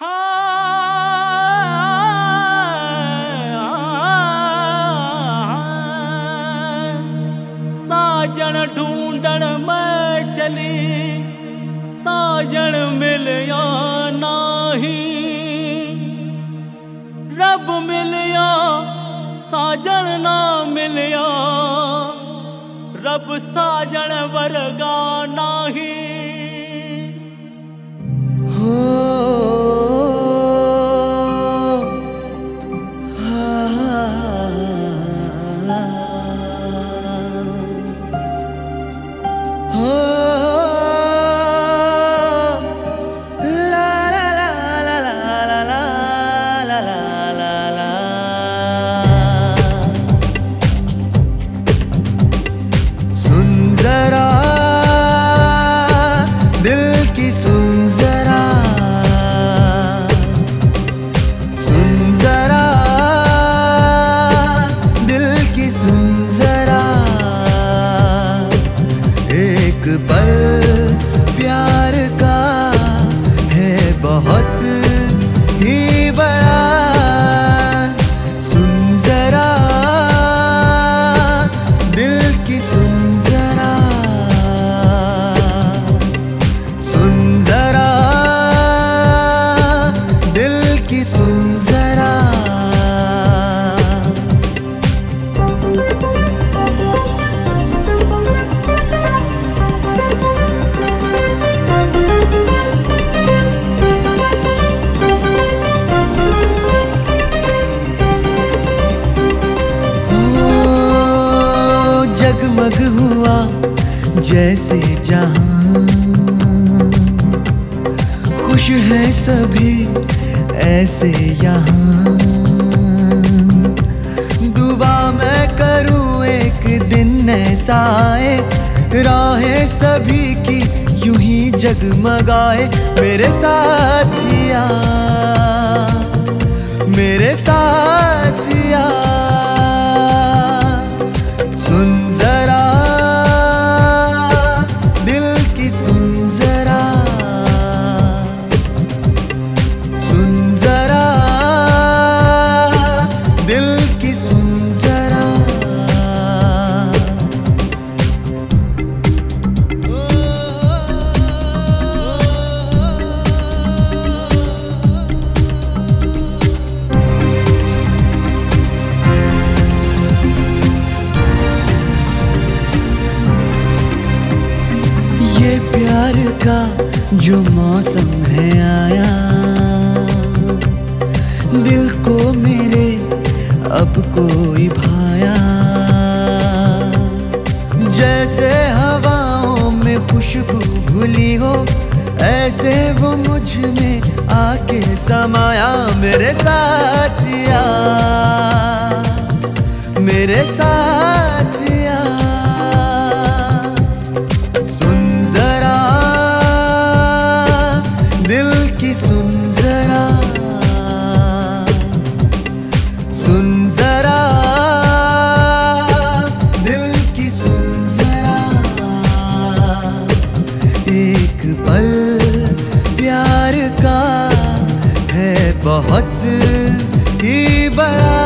हाँ। साजन ढूंढण में चली, साजन मिलया नाही। रब मिलिया, साजन ना मिलया, रब साजन वरगा नाही। हो। जगमग हुआ जैसे जहाँ। खुश है सभी ऐसे यहाँ। दुआ मैं करूँ एक दिन ऐसा आए। राहें सभी की यूँ ही जगमगाए। मेरे साथिया मेरे साथिया ये प्यार का जो मौसम है आया। दिल को मेरे अब कोई भाया। जैसे हवाओं में खुशबू घुली हो, ऐसे वो मुझमें आके समाया। मेरे साथिया मेरे साथिया एक पल प्यार का है बहुत ही बड़ा।